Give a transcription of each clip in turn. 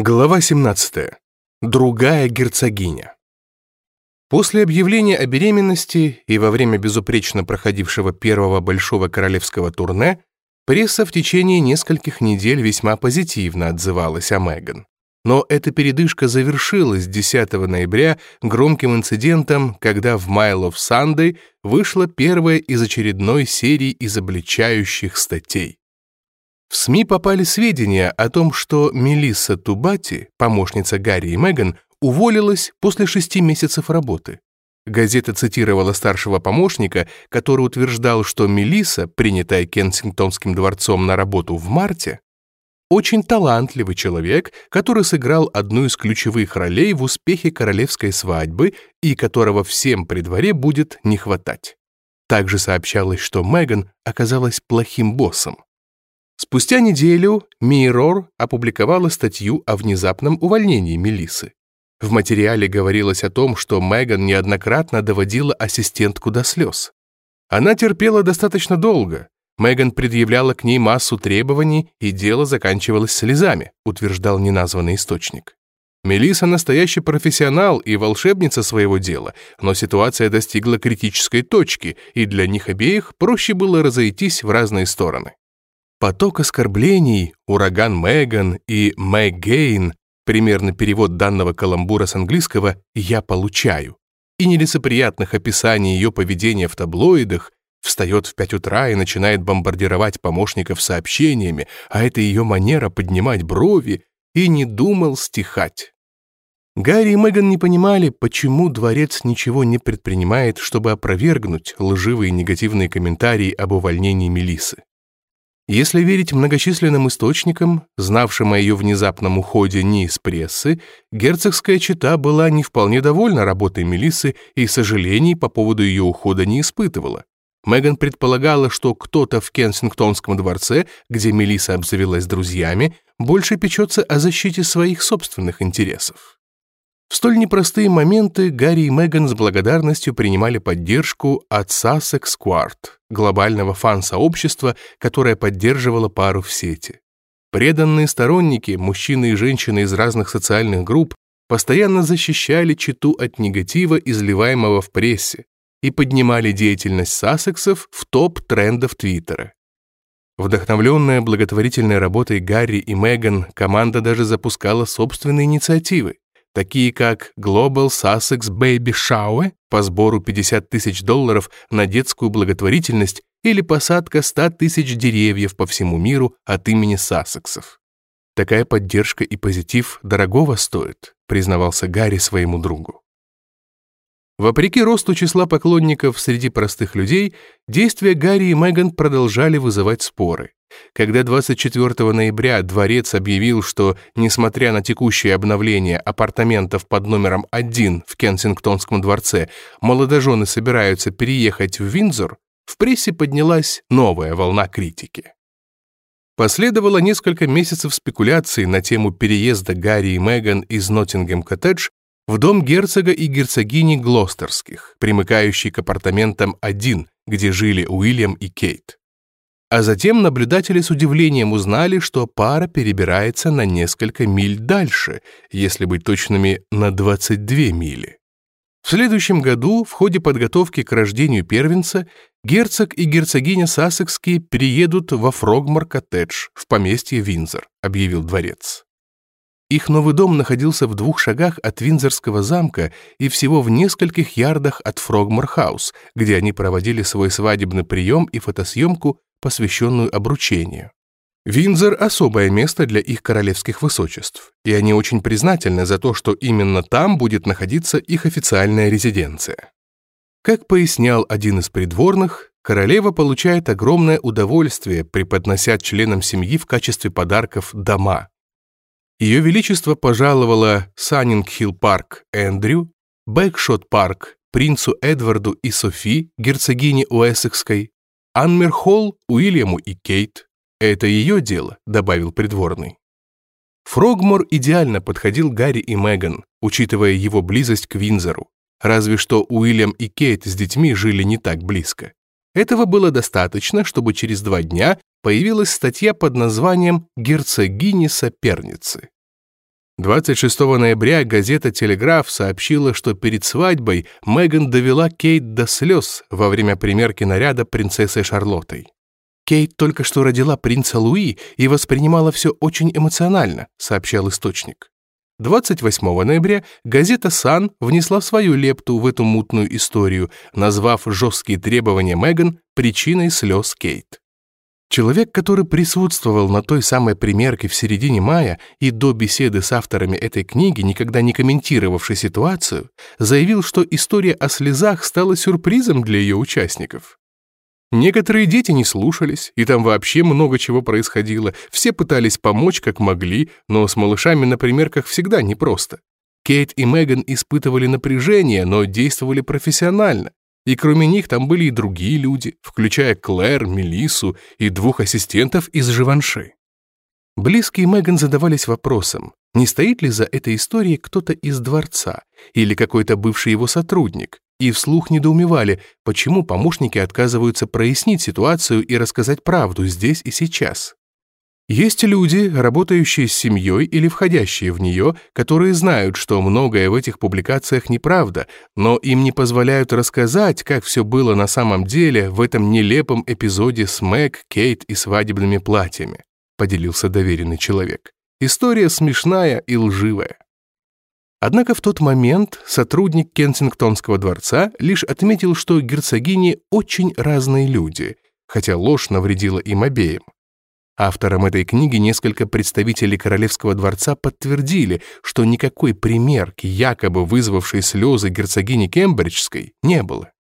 Глава 17. Другая герцогиня. После объявления о беременности и во время безупречно проходившего первого большого королевского турне пресса в течение нескольких недель весьма позитивно отзывалась о Меган. Но эта передышка завершилась 10 ноября громким инцидентом, когда в Mile of Sunday вышла первая из очередной серии изобличающих статей. В СМИ попали сведения о том, что Мелисса Тубати, помощница Гарри и Меган, уволилась после шести месяцев работы. Газета цитировала старшего помощника, который утверждал, что Мелисса, принятая Кенсингтонским дворцом на работу в марте, очень талантливый человек, который сыграл одну из ключевых ролей в успехе королевской свадьбы и которого всем при дворе будет не хватать. Также сообщалось, что Меган оказалась плохим боссом. Спустя неделю Mirror опубликовала статью о внезапном увольнении Мелисы. В материале говорилось о том, что Меган неоднократно доводила ассистентку до слез. Она терпела достаточно долго. Меган предъявляла к ней массу требований, и дело заканчивалось слезами, утверждал неназванный источник. Мелиса настоящий профессионал и волшебница своего дела, но ситуация достигла критической точки, и для них обеих проще было разойтись в разные стороны. Поток оскорблений, ураган Меган и Мэг Гейн, примерно перевод данного каламбура с английского «я получаю», и нелицеприятных описаний ее поведения в таблоидах, встает в пять утра и начинает бомбардировать помощников сообщениями, а это ее манера поднимать брови, и не думал стихать. Гарри и Меган не понимали, почему дворец ничего не предпринимает, чтобы опровергнуть лживые негативные комментарии об увольнении Мелисы. Если верить многочисленным источникам, знавшим о ее внезапном уходе не из прессы, герцогская чита была не вполне довольна работой Мелиссы и сожалений по поводу ее ухода не испытывала. Меган предполагала, что кто-то в Кенсингтонском дворце, где Мелисса обзавелась друзьями, больше печется о защите своих собственных интересов. В столь непростые моменты Гарри и Меган с благодарностью принимали поддержку от Sussex Squad, глобального фан-сообщества, которое поддерживало пару в сети. Преданные сторонники, мужчины и женщины из разных социальных групп, постоянно защищали читу от негатива, изливаемого в прессе, и поднимали деятельность Сассексов в топ трендов Твиттера. Вдохновленная благотворительной работой Гарри и Меган, команда даже запускала собственные инициативы такие как Global Sussex Baby Shower по сбору 50 тысяч долларов на детскую благотворительность или посадка 100 тысяч деревьев по всему миру от имени Сассексов. Такая поддержка и позитив дорогого стоит, признавался Гарри своему другу. Вопреки росту числа поклонников среди простых людей, действия Гарри и Меган продолжали вызывать споры. Когда 24 ноября дворец объявил, что, несмотря на текущее обновление апартаментов под номером 1 в Кенсингтонском дворце, молодожены собираются переехать в Виндзор, в прессе поднялась новая волна критики. Последовало несколько месяцев спекуляций на тему переезда Гарри и Меган из Ноттингем-коттедж в дом герцога и герцогини Глостерских, примыкающий к апартаментам 1, где жили Уильям и Кейт. А затем наблюдатели с удивлением узнали, что пара перебирается на несколько миль дальше, если быть точными, на 22 мили. В следующем году, в ходе подготовки к рождению первенца, герцог и герцогиня Сассекские переедут во Фрогмор-коттедж в поместье Виндзор, объявил дворец. Их новый дом находился в двух шагах от Виндзорского замка и всего в нескольких ярдах от Фрогмор-хаус, где они проводили свой свадебный прием и фотосъемку, посвященную обручению. Виндзор — особое место для их королевских высочеств, и они очень признательны за то, что именно там будет находиться их официальная резиденция. Как пояснял один из придворных, королева получает огромное удовольствие, преподнося членам семьи в качестве подарков дома, ее Величество пожаловала Саннинг-Хилл-парк Эндрю, Бэгшот-парк принцу Эдварду и Софи, герцогине Уэссекской, Анмер-Холл Уильяму и Кейт. Это ее дело, добавил придворный. Фрогмор идеально подходил Гарри и Меган, учитывая его близость к Винзору. Разве что Уильям и Кейт с детьми жили не так близко. Этого было достаточно, чтобы через два дня появилась статья под названием «Герцогини-соперницы». 26 ноября газета «Телеграф» сообщила, что перед свадьбой Меган довела Кейт до слез во время примерки наряда принцессой Шарлоттой. «Кейт только что родила принца Луи и воспринимала все очень эмоционально», сообщал источник. 28 ноября газета «Сан» внесла свою лепту в эту мутную историю, назвав жесткие требования Меган причиной слез Кейт. Человек, который присутствовал на той самой примерке в середине мая и до беседы с авторами этой книги, никогда не комментировавший ситуацию, заявил, что история о слезах стала сюрпризом для ее участников. Некоторые дети не слушались, и там вообще много чего происходило. Все пытались помочь, как могли, но с малышами на примерках всегда непросто. Кейт и Меган испытывали напряжение, но действовали профессионально. И кроме них там были и другие люди, включая Клэр, Мелису и двух ассистентов из Живанши. Близкие Меган задавались вопросом, не стоит ли за этой историей кто-то из дворца или какой-то бывший его сотрудник, и вслух недоумевали, почему помощники отказываются прояснить ситуацию и рассказать правду здесь и сейчас. Есть люди, работающие с семьей или входящие в нее, которые знают, что многое в этих публикациях неправда, но им не позволяют рассказать, как все было на самом деле в этом нелепом эпизоде с Мэг, Кейт и свадебными платьями, поделился доверенный человек. История смешная и лживая. Однако в тот момент сотрудник Кенсингтонского дворца лишь отметил, что герцогини очень разные люди, хотя ложь навредила им обеим. Авторам этой книги несколько представителей Королевского дворца подтвердили, что никакой примерки, якобы вызвавшей слезы герцогини Кембриджской, не было.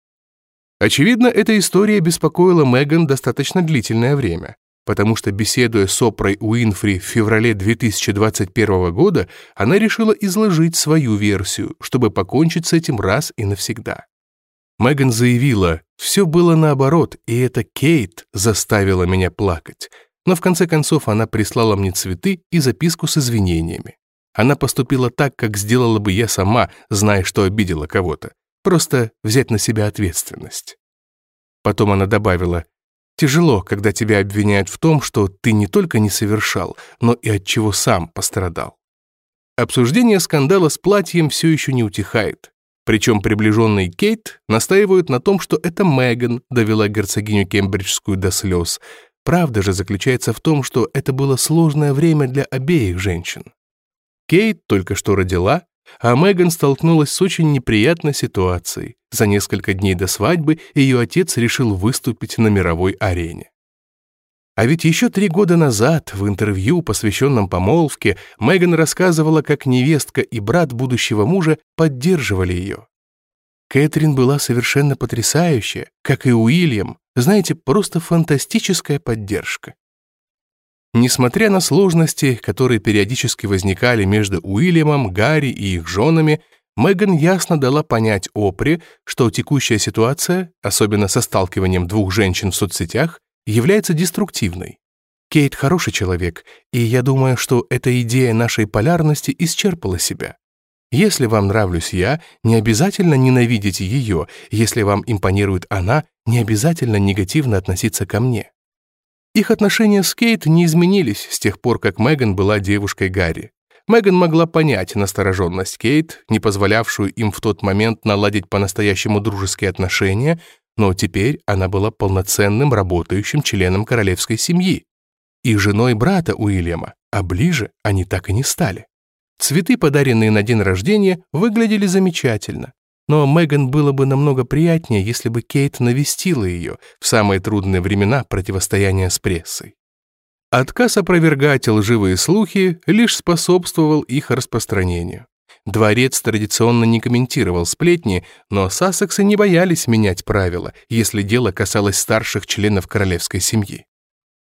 Очевидно, эта история беспокоила Меган достаточно длительное время, потому что, беседуя с Опрой Уинфри в феврале 2021 года, она решила изложить свою версию, чтобы покончить с этим раз и навсегда. Меган заявила, «Все было наоборот, и это Кейт заставила меня плакать но в конце концов она прислала мне цветы и записку с извинениями. Она поступила так, как сделала бы я сама, зная, что обидела кого-то. Просто взять на себя ответственность. Потом она добавила, «Тяжело, когда тебя обвиняют в том, что ты не только не совершал, но и от чего сам пострадал». Обсуждение скандала с платьем все еще не утихает. Причем приближенный Кейт настаивают на том, что это Меган довела герцогиню Кембриджскую до слез, Правда же заключается в том, что это было сложное время для обеих женщин. Кейт только что родила, а Меган столкнулась с очень неприятной ситуацией. За несколько дней до свадьбы ее отец решил выступить на мировой арене. А ведь еще три года назад в интервью, посвященном помолвке, Меган рассказывала, как невестка и брат будущего мужа поддерживали ее. Кэтрин была совершенно потрясающая, как и Уильям, знаете, просто фантастическая поддержка. Несмотря на сложности, которые периодически возникали между Уильямом, Гарри и их женами, Меган ясно дала понять Опре, что текущая ситуация, особенно со сталкиванием двух женщин в соцсетях, является деструктивной. Кейт хороший человек, и я думаю, что эта идея нашей полярности исчерпала себя. Если вам нравлюсь я, не обязательно ненавидеть ее, если вам импонирует она, не обязательно негативно относиться ко мне. Их отношения с Кейт не изменились с тех пор, как Меган была девушкой Гарри. Меган могла понять настороженность Кейт, не позволявшую им в тот момент наладить по-настоящему дружеские отношения, но теперь она была полноценным работающим членом королевской семьи и женой брата Уильяма, а ближе они так и не стали. Цветы, подаренные на день рождения, выглядели замечательно. Но Меган было бы намного приятнее, если бы Кейт навестила ее в самые трудные времена противостояния с прессой. Отказ опровергать лживые слухи лишь способствовал их распространению. Дворец традиционно не комментировал сплетни, но сассексы не боялись менять правила, если дело касалось старших членов королевской семьи.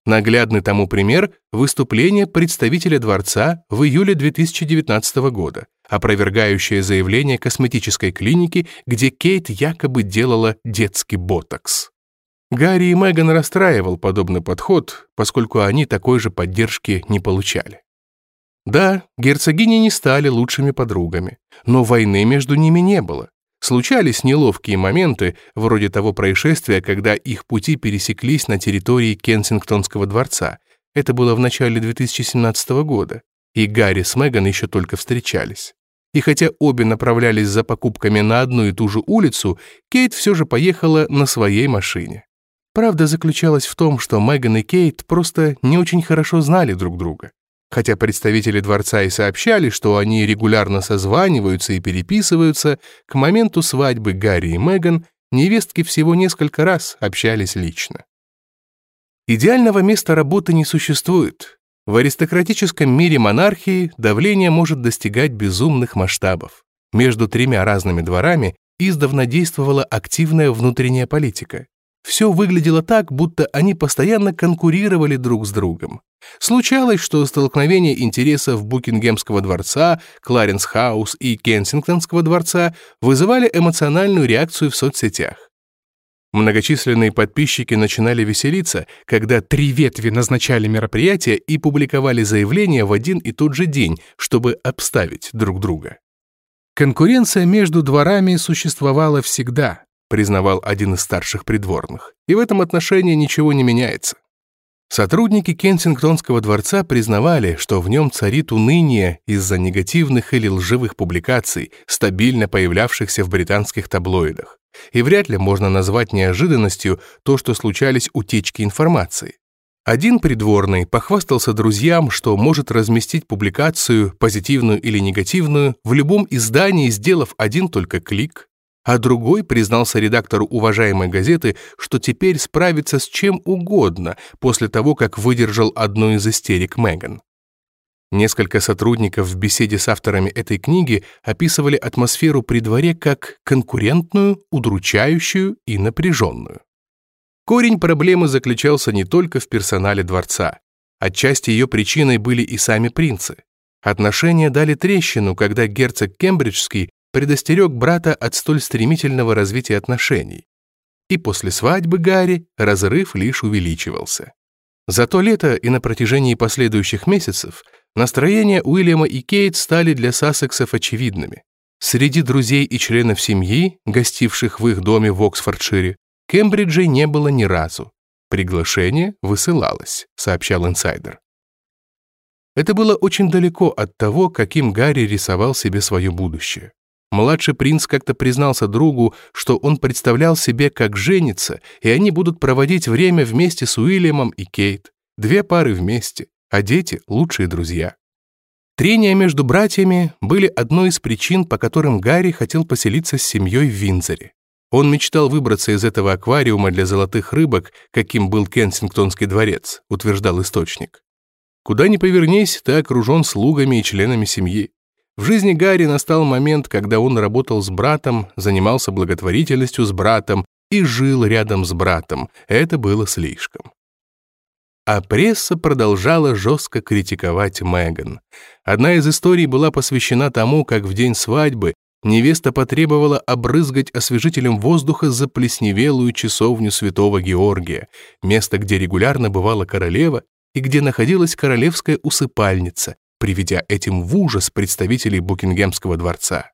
Наглядный тому пример – выступление представителя дворца в июле 2019 года, опровергающее заявление косметической клиники, где Кейт якобы делала детский ботокс. Гарри и Меган расстраивал подобный подход, поскольку они такой же поддержки не получали. Да, герцогини не стали лучшими подругами, но войны между ними не было. Случались неловкие моменты, вроде того происшествия, когда их пути пересеклись на территории Кенсингтонского дворца. Это было в начале 2017 года. и Гарри с Меган еще только встречались. И хотя обе направлялись за покупками на одну и ту же улицу, Кейт все же поехала на своей машине. Правда заключалась в том, что Меган и Кейт просто не очень хорошо знали друг друга. Хотя представители дворца и сообщали, что они регулярно созваниваются и переписываются, к моменту свадьбы Гарри и Меган невестки всего несколько раз общались лично. Идеального места работы не существует. В аристократическом мире монархии давление может достигать безумных масштабов. Между тремя разными дворами издавна действовала активная внутренняя политика. Все выглядело так, будто они постоянно конкурировали друг с другом. Случалось, что столкновение интересов Букингемского дворца, Кларенс-хаус и Кенсингтонского дворца вызывали эмоциональную реакцию в соцсетях. Многочисленные подписчики начинали веселиться, когда три ветви назначали мероприятия и публиковали заявления в один и тот же день, чтобы обставить друг друга. Конкуренция между дворами существовала всегда, признавал один из старших придворных, и в этом отношении ничего не меняется. Сотрудники Кенсингтонского дворца признавали, что в нем царит уныние из-за негативных или лживых публикаций, стабильно появлявшихся в британских таблоидах. И вряд ли можно назвать неожиданностью то, что случались утечки информации. Один придворный похвастался друзьям, что может разместить публикацию, позитивную или негативную, в любом издании, сделав один только клик, а другой признался редактору уважаемой газеты, что теперь справится с чем угодно после того, как выдержал одну из истерик Меган. Несколько сотрудников в беседе с авторами этой книги описывали атмосферу при дворе как конкурентную, удручающую и напряженную. Корень проблемы заключался не только в персонале дворца. Отчасти ее причиной были и сами принцы. Отношения дали трещину, когда герцог Кембриджский предостерег брата от столь стремительного развития отношений. И после свадьбы Гарри разрыв лишь увеличивался. За то лето и на протяжении последующих месяцев настроения Уильяма и Кейт стали для Сассексов очевидными. Среди друзей и членов семьи, гостивших в их доме в Оксфордшире, Кембриджей не было ни разу. Приглашение высылалось, сообщал инсайдер. Это было очень далеко от того, каким Гарри рисовал себе свое будущее. Младший принц как-то признался другу, что он представлял себе, как женится, и они будут проводить время вместе с Уильямом и Кейт. Две пары вместе, а дети — лучшие друзья. Трения между братьями были одной из причин, по которым Гарри хотел поселиться с семьей в Винзоре. Он мечтал выбраться из этого аквариума для золотых рыбок, каким был Кенсингтонский дворец, утверждал источник. Куда ни повернись, ты окружен слугами и членами семьи. В жизни Гарри настал момент, когда он работал с братом, занимался благотворительностью с братом и жил рядом с братом. Это было слишком. А пресса продолжала жестко критиковать Меган. Одна из историй была посвящена тому, как в день свадьбы невеста потребовала обрызгать освежителем воздуха заплесневелую часовню святого Георгия, место, где регулярно бывала королева и где находилась королевская усыпальница, приведя этим в ужас представителей Букингемского дворца.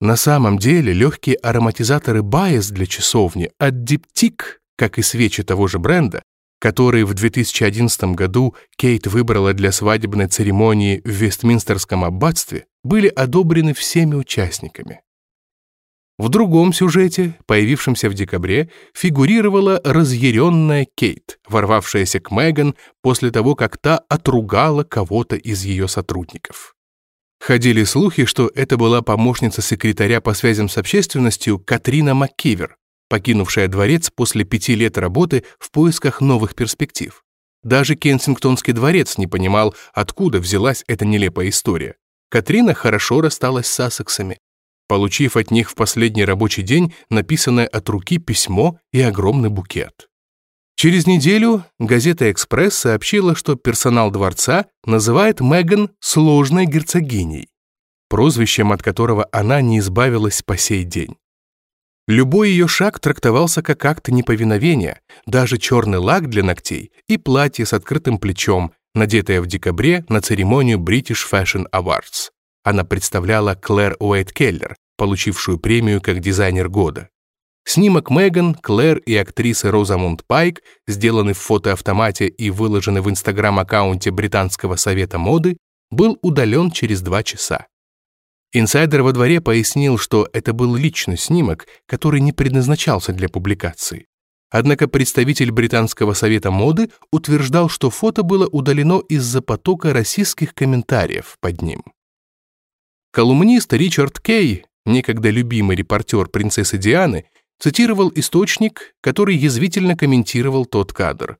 На самом деле легкие ароматизаторы Байес для часовни от Диптик, как и свечи того же бренда, которые в 2011 году Кейт выбрала для свадебной церемонии в Вестминстерском аббатстве, были одобрены всеми участниками. В другом сюжете, появившемся в декабре, фигурировала разъяренная Кейт, ворвавшаяся к Меган после того, как та отругала кого-то из ее сотрудников. Ходили слухи, что это была помощница секретаря по связям с общественностью Катрина МакКивер, покинувшая дворец после пяти лет работы в поисках новых перспектив. Даже Кенсингтонский дворец не понимал, откуда взялась эта нелепая история. Катрина хорошо рассталась с Ассексами, получив от них в последний рабочий день написанное от руки письмо и огромный букет. Через неделю газета «Экспресс» сообщила, что персонал дворца называет Меган «сложной герцогиней», прозвищем от которого она не избавилась по сей день. Любой ее шаг трактовался как акт неповиновения, даже черный лак для ногтей и платье с открытым плечом, надетое в декабре на церемонию British Fashion Awards. Она представляла Клэр Уэйт Келлер, получившую премию как дизайнер года. Снимок Меган, Клэр и актрисы Розамунд Пайк, сделанный в фотоавтомате и выложенный в инстаграм-аккаунте Британского совета моды, был удален через два часа. Инсайдер во дворе пояснил, что это был личный снимок, который не предназначался для публикации. Однако представитель Британского совета моды утверждал, что фото было удалено из-за потока российских комментариев под ним. Колумнист Ричард Кей, некогда любимый репортер принцессы Дианы, цитировал источник, который язвительно комментировал тот кадр.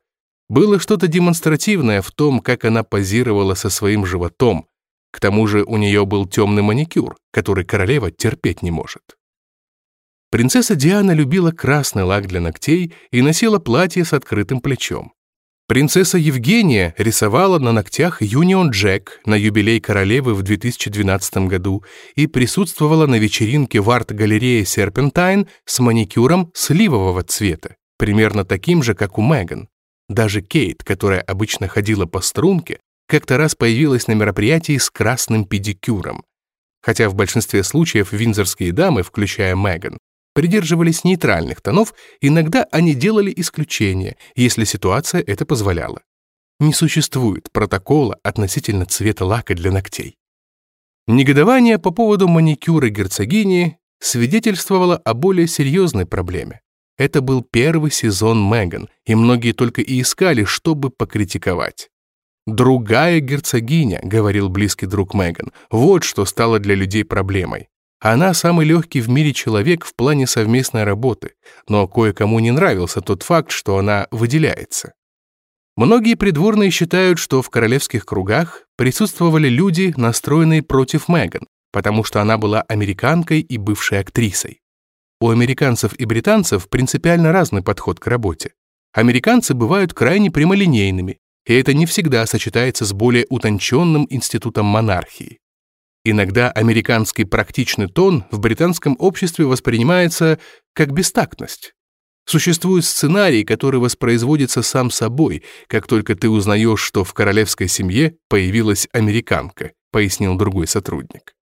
Было что-то демонстративное в том, как она позировала со своим животом, к тому же у нее был темный маникюр, который королева терпеть не может. Принцесса Диана любила красный лак для ногтей и носила платье с открытым плечом. Принцесса Евгения рисовала на ногтях Юнион Джек на юбилей королевы в 2012 году и присутствовала на вечеринке в арт-галерее Серпентайн с маникюром сливового цвета, примерно таким же, как у Меган. Даже Кейт, которая обычно ходила по струнке, как-то раз появилась на мероприятии с красным педикюром. Хотя в большинстве случаев винзорские дамы, включая Меган, придерживались нейтральных тонов, иногда они делали исключения, если ситуация это позволяла. Не существует протокола относительно цвета лака для ногтей. Негодование по поводу маникюра герцогини свидетельствовало о более серьезной проблеме. Это был первый сезон Меган, и многие только и искали, чтобы покритиковать. «Другая герцогиня», — говорил близкий друг Меган, «вот что стало для людей проблемой. Она самый легкий в мире человек в плане совместной работы, но кое-кому не нравился тот факт, что она выделяется. Многие придворные считают, что в королевских кругах присутствовали люди, настроенные против Меган, потому что она была американкой и бывшей актрисой. У американцев и британцев принципиально разный подход к работе. Американцы бывают крайне прямолинейными, и это не всегда сочетается с более утонченным институтом монархии. Иногда американский практичный тон в британском обществе воспринимается как бестактность. Существует сценарий, который воспроизводится сам собой, как только ты узнаешь, что в королевской семье появилась американка, пояснил другой сотрудник.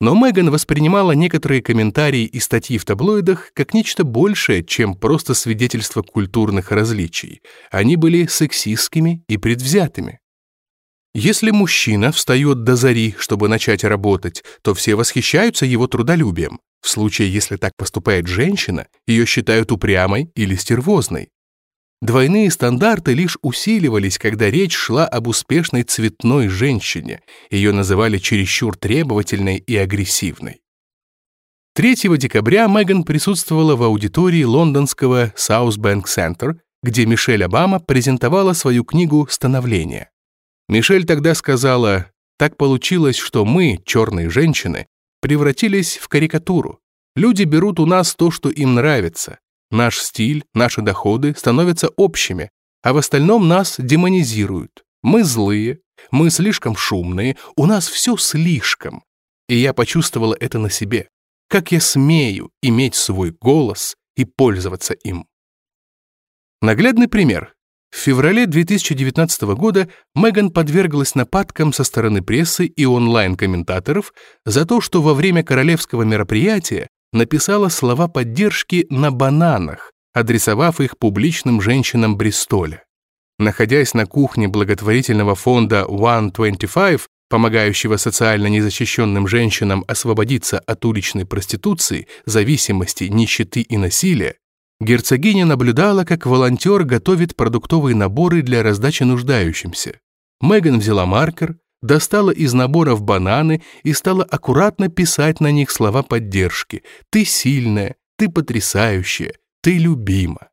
Но Меган воспринимала некоторые комментарии и статьи в таблоидах как нечто большее, чем просто свидетельство культурных различий. Они были сексистскими и предвзятыми. Если мужчина встает до зари, чтобы начать работать, то все восхищаются его трудолюбием. В случае, если так поступает женщина, ее считают упрямой или стервозной. Двойные стандарты лишь усиливались, когда речь шла об успешной цветной женщине. Ее называли чересчур требовательной и агрессивной. 3 декабря Меган присутствовала в аудитории лондонского South Bank Center, где Мишель Обама презентовала свою книгу «Становление». Мишель тогда сказала, «Так получилось, что мы, черные женщины, превратились в карикатуру. Люди берут у нас то, что им нравится. Наш стиль, наши доходы становятся общими, а в остальном нас демонизируют. Мы злые, мы слишком шумные, у нас все слишком. И я почувствовала это на себе. Как я смею иметь свой голос и пользоваться им. Наглядный пример. В феврале 2019 года Меган подверглась нападкам со стороны прессы и онлайн-комментаторов за то, что во время королевского мероприятия написала слова поддержки на бананах, адресовав их публичным женщинам Бристоля. Находясь на кухне благотворительного фонда 125, помогающего социально незащищенным женщинам освободиться от уличной проституции, зависимости, нищеты и насилия, Герцогиня наблюдала, как волонтер готовит продуктовые наборы для раздачи нуждающимся. Меган взяла маркер, достала из наборов бананы и стала аккуратно писать на них слова поддержки. «Ты сильная, ты потрясающая, ты любима».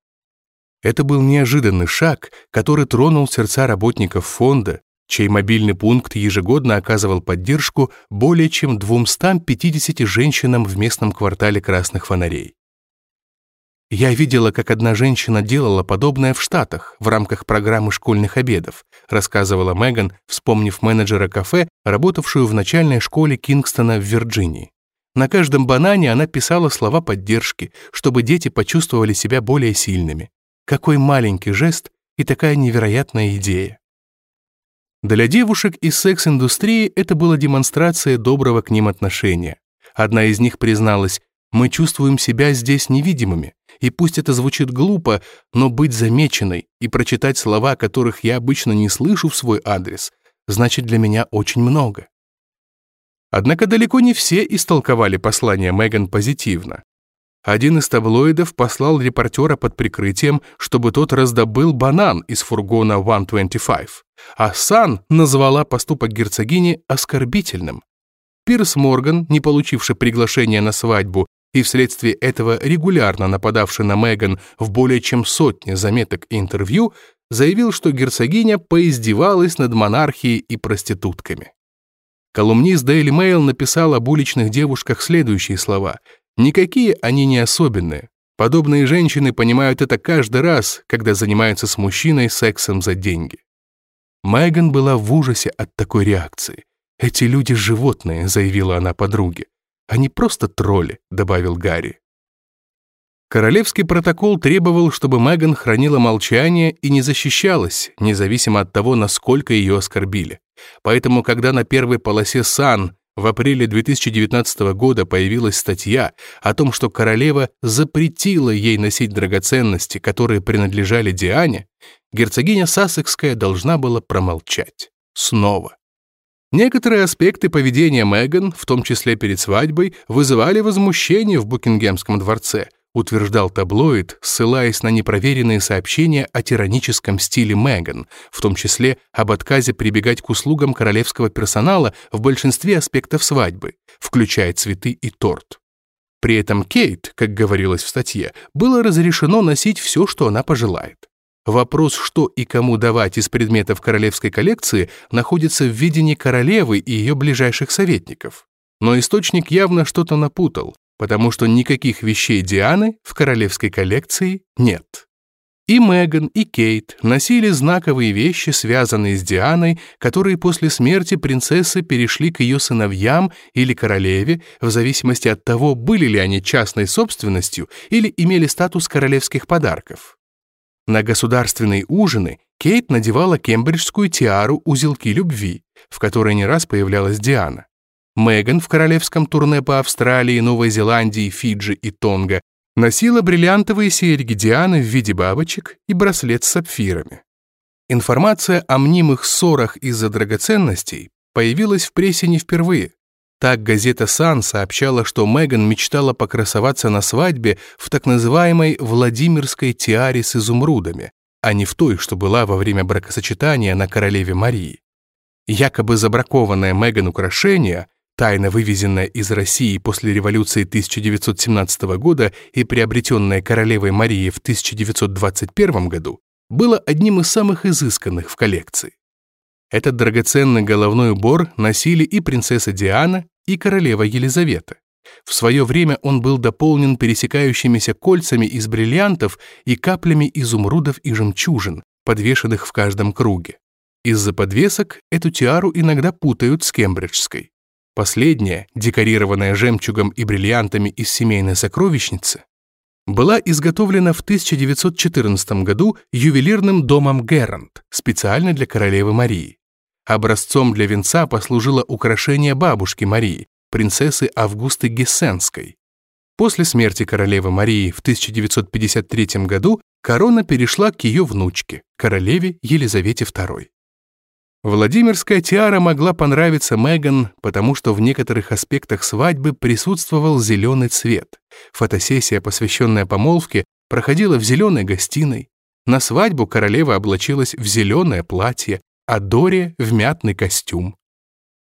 Это был неожиданный шаг, который тронул сердца работников фонда, чей мобильный пункт ежегодно оказывал поддержку более чем 250 женщинам в местном квартале красных фонарей. Я видела, как одна женщина делала подобное в Штатах в рамках программы школьных обедов, рассказывала Меган, вспомнив менеджера кафе, работавшую в начальной школе Кингстона в Вирджинии. На каждом банане она писала слова поддержки, чтобы дети почувствовали себя более сильными. Какой маленький жест и такая невероятная идея. Для девушек из секс-индустрии это была демонстрация доброго к ним отношения. Одна из них призналась, мы чувствуем себя здесь невидимыми, и пусть это звучит глупо, но быть замеченной и прочитать слова, которых я обычно не слышу в свой адрес, значит для меня очень много. Однако далеко не все истолковали послание Меган позитивно. Один из таблоидов послал репортера под прикрытием, чтобы тот раздобыл банан из фургона 125, а Сан назвала поступок герцогини оскорбительным. Пирс Морган, не получивший приглашения на свадьбу и вследствие этого регулярно нападавший на Меган в более чем сотне заметок и интервью, заявил, что герцогиня поиздевалась над монархией и проститутками. Колумнист Daily Mail написал об уличных девушках следующие слова. «Никакие они не особенные. Подобные женщины понимают это каждый раз, когда занимаются с мужчиной сексом за деньги». Меган была в ужасе от такой реакции. «Эти люди животные», — заявила она подруге. «Они просто тролли», — добавил Гарри. Королевский протокол требовал, чтобы Меган хранила молчание и не защищалась, независимо от того, насколько ее оскорбили. Поэтому, когда на первой полосе «Сан» в апреле 2019 года появилась статья о том, что королева запретила ей носить драгоценности, которые принадлежали Диане, герцогиня Сассекская должна была промолчать. Снова. Некоторые аспекты поведения Меган, в том числе перед свадьбой, вызывали возмущение в Букингемском дворце – утверждал таблоид, ссылаясь на непроверенные сообщения о тираническом стиле Меган, в том числе об отказе прибегать к услугам королевского персонала в большинстве аспектов свадьбы, включая цветы и торт. При этом Кейт, как говорилось в статье, было разрешено носить все, что она пожелает. Вопрос, что и кому давать из предметов королевской коллекции, находится в видении королевы и ее ближайших советников. Но источник явно что-то напутал, потому что никаких вещей Дианы в королевской коллекции нет. И Меган, и Кейт носили знаковые вещи, связанные с Дианой, которые после смерти принцессы перешли к ее сыновьям или королеве, в зависимости от того, были ли они частной собственностью или имели статус королевских подарков. На государственные ужины Кейт надевала кембриджскую тиару «Узелки любви», в которой не раз появлялась Диана. Меган в королевском турне по Австралии, Новой Зеландии, Фиджи и Тонга носила бриллиантовые серьги Дианы в виде бабочек и браслет с сапфирами. Информация о мнимых ссорах из-за драгоценностей появилась в прессе не впервые. Так газета «Сан» сообщала, что Меган мечтала покрасоваться на свадьбе в так называемой «Владимирской тиаре с изумрудами», а не в той, что была во время бракосочетания на королеве Марии. Якобы забракованное Меган украшение тайно вывезенная из России после революции 1917 года и приобретенная королевой Марией в 1921 году, было одним из самых изысканных в коллекции. Этот драгоценный головной убор носили и принцесса Диана, и королева Елизавета. В свое время он был дополнен пересекающимися кольцами из бриллиантов и каплями изумрудов и жемчужин, подвешенных в каждом круге. Из-за подвесок эту тиару иногда путают с кембриджской. Последняя, декорированная жемчугом и бриллиантами из семейной сокровищницы, была изготовлена в 1914 году ювелирным домом Геррант специально для королевы Марии. Образцом для венца послужило украшение бабушки Марии, принцессы Августы Гессенской. После смерти королевы Марии в 1953 году корона перешла к ее внучке, королеве Елизавете II. Владимирская тиара могла понравиться Меган, потому что в некоторых аспектах свадьбы присутствовал зеленый цвет. Фотосессия, посвященная помолвке, проходила в зеленой гостиной. На свадьбу королева облачилась в зеленое платье, а Дори — в мятный костюм.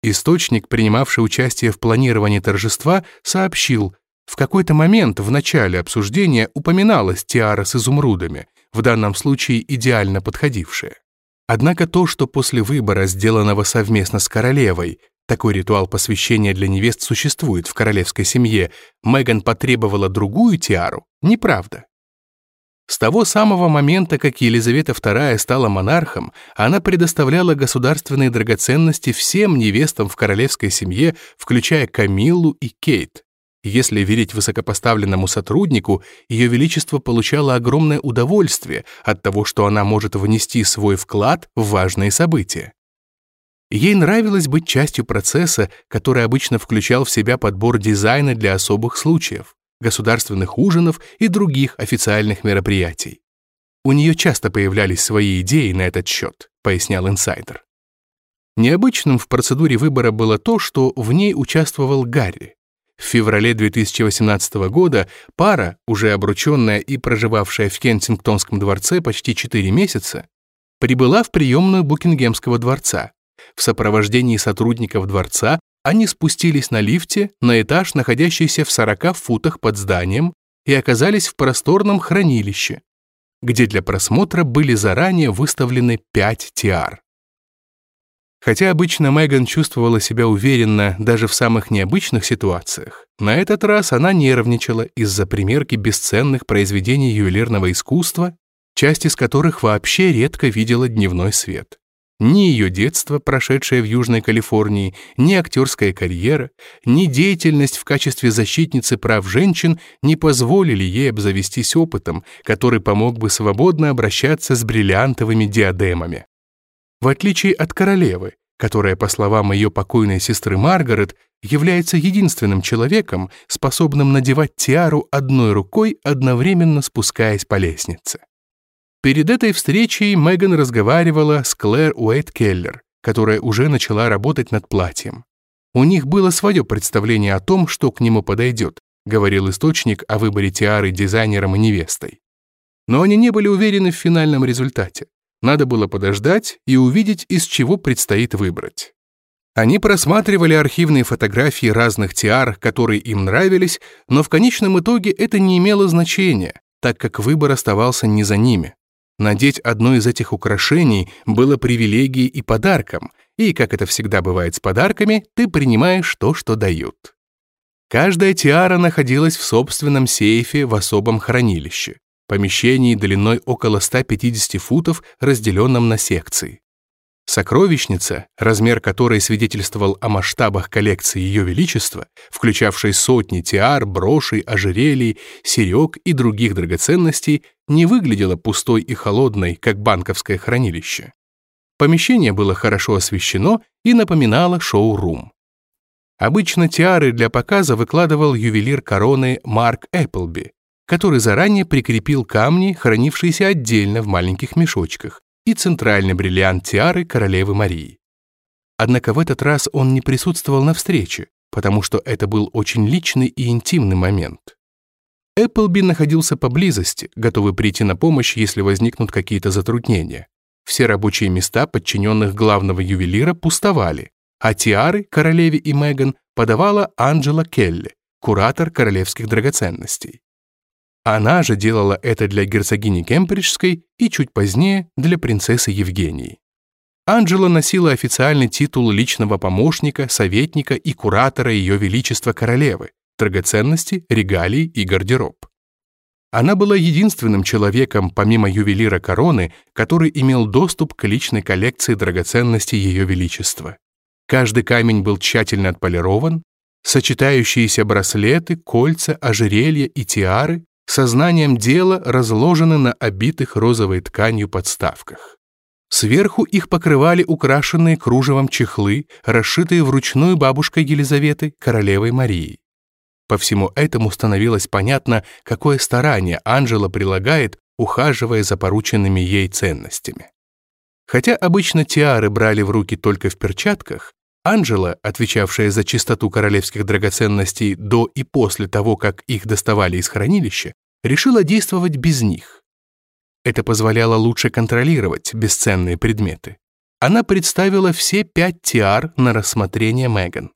Источник, принимавший участие в планировании торжества, сообщил, в какой-то момент в начале обсуждения упоминалась тиара с изумрудами, в данном случае идеально подходившая. Однако то, что после выбора, сделанного совместно с королевой, такой ритуал посвящения для невест существует в королевской семье, Меган потребовала другую тиару, неправда. С того самого момента, как Елизавета II стала монархом, она предоставляла государственные драгоценности всем невестам в королевской семье, включая Камиллу и Кейт. Если верить высокопоставленному сотруднику, Ее Величество получало огромное удовольствие от того, что она может внести свой вклад в важные события. Ей нравилось быть частью процесса, который обычно включал в себя подбор дизайна для особых случаев, государственных ужинов и других официальных мероприятий. У нее часто появлялись свои идеи на этот счет, пояснял инсайдер. Необычным в процедуре выбора было то, что в ней участвовал Гарри. В феврале 2018 года пара, уже обрученная и проживавшая в Кенсингтонском дворце почти 4 месяца, прибыла в приемную Букингемского дворца. В сопровождении сотрудников дворца они спустились на лифте на этаж, находящийся в 40 футах под зданием, и оказались в просторном хранилище, где для просмотра были заранее выставлены 5 тиар. Хотя обычно Меган чувствовала себя уверенно даже в самых необычных ситуациях, на этот раз она нервничала из-за примерки бесценных произведений ювелирного искусства, часть из которых вообще редко видела дневной свет. Ни ее детство, прошедшее в Южной Калифорнии, ни актерская карьера, ни деятельность в качестве защитницы прав женщин не позволили ей обзавестись опытом, который помог бы свободно обращаться с бриллиантовыми диадемами. В отличие от королевы, которая, по словам ее покойной сестры Маргарет, является единственным человеком, способным надевать тиару одной рукой, одновременно спускаясь по лестнице. Перед этой встречей Меган разговаривала с Клэр Уэйт Келлер, которая уже начала работать над платьем. У них было свое представление о том, что к нему подойдет, говорил источник о выборе тиары дизайнером и невестой. Но они не были уверены в финальном результате. Надо было подождать и увидеть, из чего предстоит выбрать. Они просматривали архивные фотографии разных тиар, которые им нравились, но в конечном итоге это не имело значения, так как выбор оставался не за ними. Надеть одно из этих украшений было привилегией и подарком, и, как это всегда бывает с подарками, ты принимаешь то, что дают. Каждая тиара находилась в собственном сейфе в особом хранилище помещении длиной около 150 футов, разделенном на секции. Сокровищница, размер которой свидетельствовал о масштабах коллекции Ее Величества, включавшей сотни тиар, брошей, ожерелий, серег и других драгоценностей, не выглядела пустой и холодной, как банковское хранилище. Помещение было хорошо освещено и напоминало шоу-рум. Обычно тиары для показа выкладывал ювелир короны Марк Эпплби, который заранее прикрепил камни, хранившиеся отдельно в маленьких мешочках, и центральный бриллиант тиары королевы Марии. Однако в этот раз он не присутствовал на встрече, потому что это был очень личный и интимный момент. Эпплби находился поблизости, готовый прийти на помощь, если возникнут какие-то затруднения. Все рабочие места подчиненных главного ювелира пустовали, а тиары королеве и Меган подавала Анджела Келли, куратор королевских драгоценностей. Она же делала это для герцогини Кембриджской и чуть позднее для принцессы Евгении. Анджела носила официальный титул личного помощника, советника и куратора Ее Величества Королевы, драгоценности, регалий и гардероб. Она была единственным человеком, помимо ювелира короны, который имел доступ к личной коллекции драгоценностей Ее Величества. Каждый камень был тщательно отполирован, сочетающиеся браслеты, кольца, ожерелья и тиары сознанием дела разложены на обитых розовой тканью подставках. Сверху их покрывали украшенные кружевом чехлы, расшитые вручную бабушкой Елизаветы, королевой Марией. По всему этому становилось понятно, какое старание Анжела прилагает, ухаживая за порученными ей ценностями. Хотя обычно тиары брали в руки только в перчатках, Анжела, отвечавшая за чистоту королевских драгоценностей до и после того, как их доставали из хранилища, решила действовать без них. Это позволяло лучше контролировать бесценные предметы. Она представила все пять тиар на рассмотрение Меган.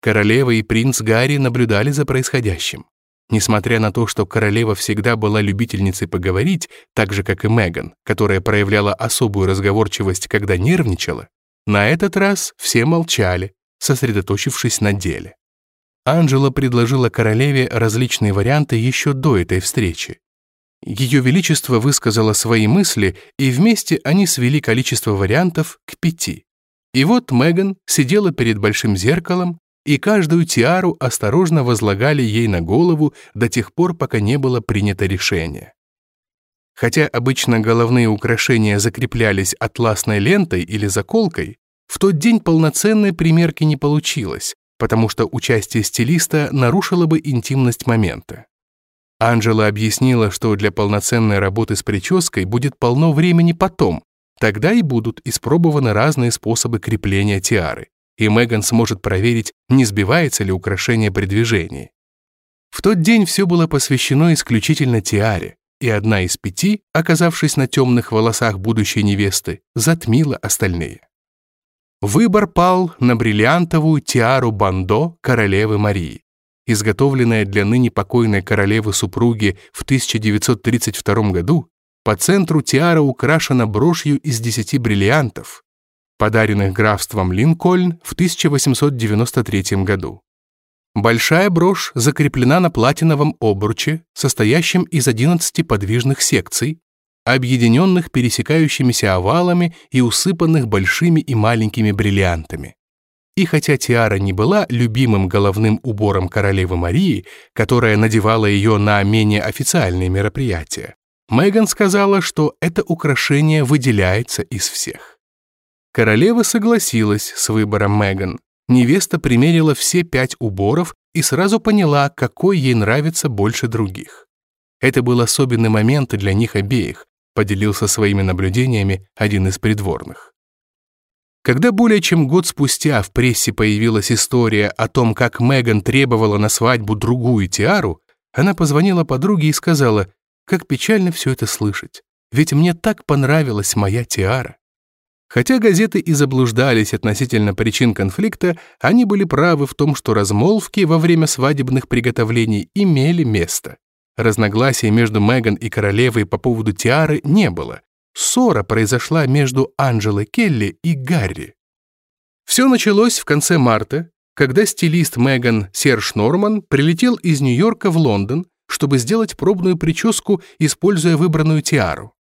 Королева и принц Гарри наблюдали за происходящим. Несмотря на то, что королева всегда была любительницей поговорить, так же, как и Меган, которая проявляла особую разговорчивость, когда нервничала, на этот раз все молчали, сосредоточившись на деле. Анжела предложила королеве различные варианты еще до этой встречи. Ее Величество высказало свои мысли, и вместе они свели количество вариантов к пяти. И вот Меган сидела перед большим зеркалом, и каждую тиару осторожно возлагали ей на голову до тех пор, пока не было принято решение. Хотя обычно головные украшения закреплялись атласной лентой или заколкой, в тот день полноценной примерки не получилось, потому что участие стилиста нарушило бы интимность момента. Анжела объяснила, что для полноценной работы с прической будет полно времени потом, Тогда и будут испробованы разные способы крепления тиары, и Меган сможет проверить, не сбивается ли украшение при движении. В тот день все было посвящено исключительно тиаре, и одна из пяти, оказавшись на темных волосах будущей невесты, затмила остальные. Выбор пал на бриллиантовую тиару бандо королевы Марии, изготовленная для ныне покойной королевы-супруги в 1932 году. По центру тиара украшена брошью из десяти бриллиантов, подаренных графством Линкольн в 1893 году. Большая брошь закреплена на платиновом обруче, состоящем из 11 подвижных секций, объединенных пересекающимися овалами и усыпанных большими и маленькими бриллиантами. И хотя тиара не была любимым головным убором королевы Марии, которая надевала ее на менее официальные мероприятия, Меган сказала, что это украшение выделяется из всех. Королева согласилась с выбором Меган. Невеста примерила все пять уборов и сразу поняла, какой ей нравится больше других. Это был особенный момент для них обеих, поделился своими наблюдениями один из придворных. Когда более чем год спустя в прессе появилась история о том, как Меган требовала на свадьбу другую тиару, она позвонила подруге и сказала, как печально все это слышать, ведь мне так понравилась моя тиара. Хотя газеты и заблуждались относительно причин конфликта, они были правы в том, что размолвки во время свадебных приготовлений имели место. Разногласий между Меган и королевой по поводу тиары не было. Ссора произошла между Анджелой Келли и Гарри. Все началось в конце марта, когда стилист Меган Серж Норман прилетел из Нью-Йорка в Лондон, чтобы сделать пробную прическу, используя выбранную тиару.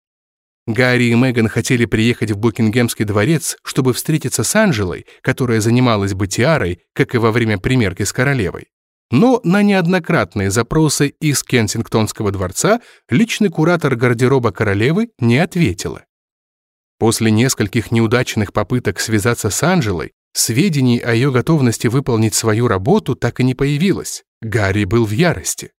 Гарри и Меган хотели приехать в Букингемский дворец, чтобы встретиться с Анджелой, которая занималась бы тиарой, как и во время примерки с королевой. Но на неоднократные запросы из Кенсингтонского дворца личный куратор гардероба королевы не ответила. После нескольких неудачных попыток связаться с Анжелой, сведений о ее готовности выполнить свою работу так и не появилось. Гарри был в ярости.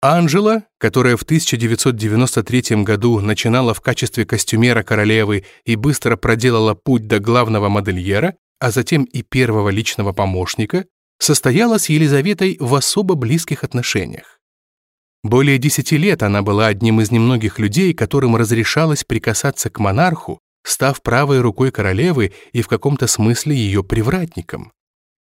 Анжела, которая в 1993 году начинала в качестве костюмера королевы и быстро проделала путь до главного модельера, а затем и первого личного помощника, состояла с Елизаветой в особо близких отношениях. Более десяти лет она была одним из немногих людей, которым разрешалось прикасаться к монарху, став правой рукой королевы и в каком-то смысле ее привратником.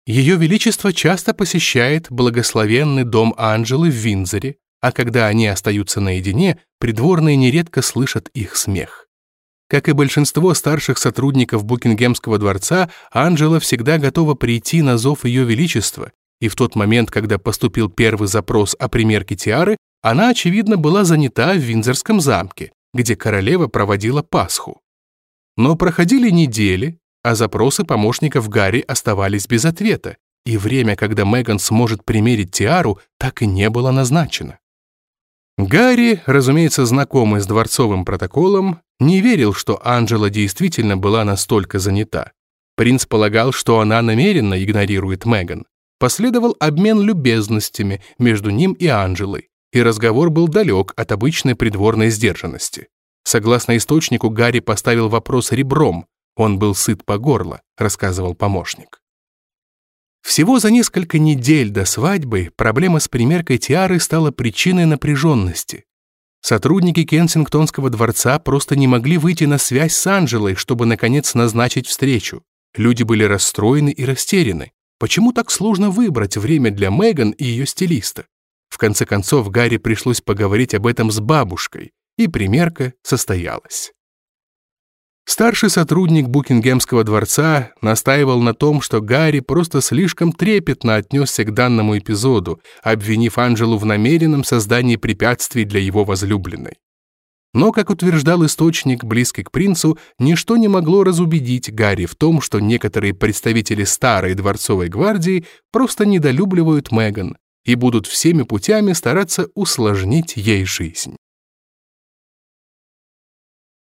Ее Величество часто посещает благословенный дом Анжелы в Винзоре, а когда они остаются наедине, придворные нередко слышат их смех. Как и большинство старших сотрудников Букингемского дворца, Анжела всегда готова прийти на зов Ее Величества, и в тот момент, когда поступил первый запрос о примерке тиары, она, очевидно, была занята в Виндзорском замке, где королева проводила Пасху. Но проходили недели, а запросы помощников Гарри оставались без ответа, и время, когда Меган сможет примерить тиару, так и не было назначено. Гарри, разумеется, знакомый с дворцовым протоколом, не верил, что Анжела действительно была настолько занята. Принц полагал, что она намеренно игнорирует Меган. Последовал обмен любезностями между ним и Анжелой, и разговор был далек от обычной придворной сдержанности. Согласно источнику, Гарри поставил вопрос ребром. Он был сыт по горло, рассказывал помощник. Всего за несколько недель до свадьбы проблема с примеркой тиары стала причиной напряженности. Сотрудники Кенсингтонского дворца просто не могли выйти на связь с Анжелой, чтобы, наконец, назначить встречу. Люди были расстроены и растеряны. Почему так сложно выбрать время для Меган и ее стилиста? В конце концов, Гарри пришлось поговорить об этом с бабушкой, и примерка состоялась. Старший сотрудник Букингемского дворца настаивал на том, что Гарри просто слишком трепетно отнесся к данному эпизоду, обвинив Анжелу в намеренном создании препятствий для его возлюбленной. Но, как утверждал источник, близкий к принцу, ничто не могло разубедить Гарри в том, что некоторые представители старой дворцовой гвардии просто недолюбливают Меган и будут всеми путями стараться усложнить ей жизнь.